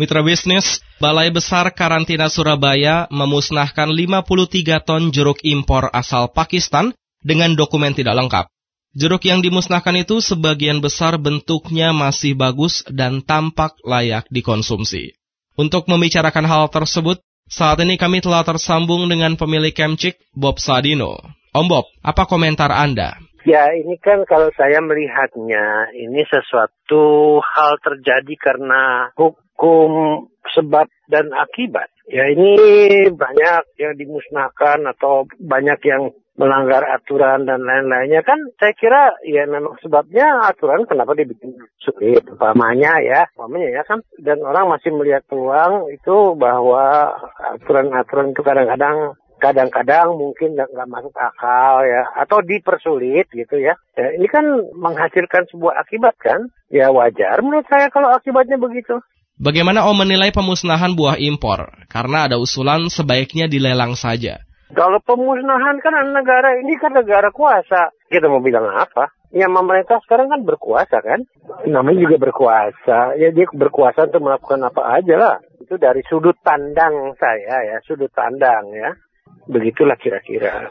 Mitra bisnis, Balai Besar Karantina Surabaya memusnahkan 53 ton jeruk impor asal Pakistan dengan dokumen tidak lengkap. Jeruk yang dimusnahkan itu sebagian besar bentuknya masih bagus dan tampak layak dikonsumsi. Untuk membicarakan hal tersebut, saat ini kami telah tersambung dengan pemilik Kemcik, Bob Sadino. Om Bob, apa komentar Anda? Ya, ini kan kalau saya melihatnya, ini sesuatu hal terjadi karena hukum sebab dan akibat. Ya ini banyak yang dimusnahkan atau banyak yang melanggar aturan dan lain-lainnya kan saya kira ya memang sebabnya aturan kenapa dibikin sulit umpamanya ya umpamanya ya kan dan orang masih melihat peluang itu bahwa aturan-aturan itu kadang-kadang kadang-kadang mungkin nggak masuk akal ya atau dipersulit gitu ya. ya ini kan menghasilkan sebuah akibat kan ya wajar menurut saya kalau akibatnya begitu Bagaimana Om menilai pemusnahan buah impor? Karena ada usulan sebaiknya dilelang saja. Kalau pemusnahan kan negara ini kan negara kuasa. Kita mau bilang apa? Ya pemerintah sekarang kan berkuasa kan? Namanya juga berkuasa. Ya dia berkuasa untuk melakukan apa aja lah. Itu dari sudut pandang saya ya, sudut pandang ya. Begitulah kira-kira.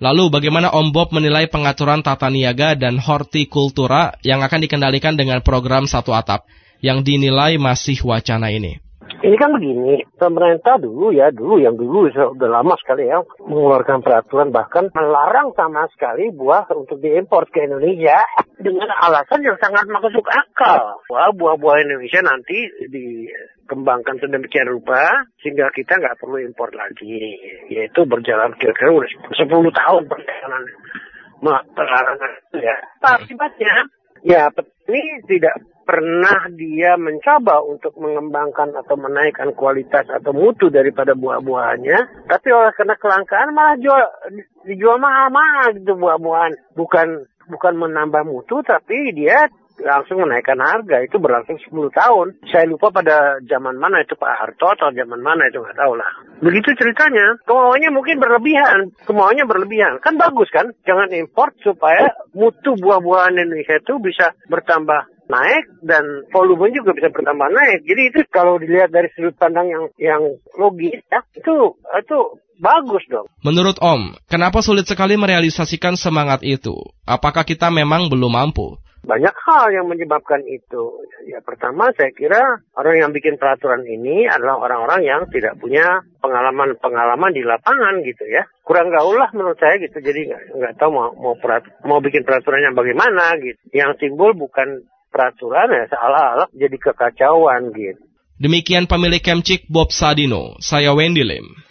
Lalu bagaimana Om Bob menilai pengaturan tata niaga dan hortikultura yang akan dikendalikan dengan program satu atap? Yang dinilai masih wacana ini? Ini kan begini, pemerintah dulu ya, dulu yang dulu sudah lama sekali ya, mengeluarkan peraturan bahkan melarang sama sekali buah untuk diimpor ke Indonesia dengan alasan yang sangat masuk akal. Wah, buah-buah Indonesia nanti dikembangkan sedemikian rupa sehingga kita nggak perlu impor lagi. Yaitu berjalan kira-kira udah 10 tahun perjalanan pelarangan ya. Akibatnya, ya ini tidak pernah dia mencoba untuk mengembangkan atau menaikkan kualitas atau mutu daripada buah-buahannya, tapi oleh karena kelangkaan malah jual, dijual mahal-mahal gitu buah-buahan. Bukan bukan menambah mutu, tapi dia langsung menaikkan harga itu berlangsung 10 tahun. Saya lupa pada zaman mana itu Pak Harto atau zaman mana itu nggak tahu lah. Begitu ceritanya. Kemauannya mungkin berlebihan. Kemauannya berlebihan. Kan bagus kan? Jangan import supaya mutu buah-buahan Indonesia itu bisa bertambah naik dan volume juga bisa bertambah naik. Jadi itu kalau dilihat dari sudut pandang yang yang logis ya, itu itu bagus dong. Menurut Om, kenapa sulit sekali merealisasikan semangat itu? Apakah kita memang belum mampu? Banyak hal yang menyebabkan itu. Ya pertama saya kira orang yang bikin peraturan ini adalah orang-orang yang tidak punya pengalaman-pengalaman di lapangan gitu ya. Kurang gaul lah menurut saya gitu. Jadi nggak tahu mau mau, perat, mau bikin peraturan yang bagaimana gitu. Yang timbul bukan peraturan ya seolah-olah jadi kekacauan gitu. Demikian pemilik Kemcik Bob Sadino, saya Wendy Lim.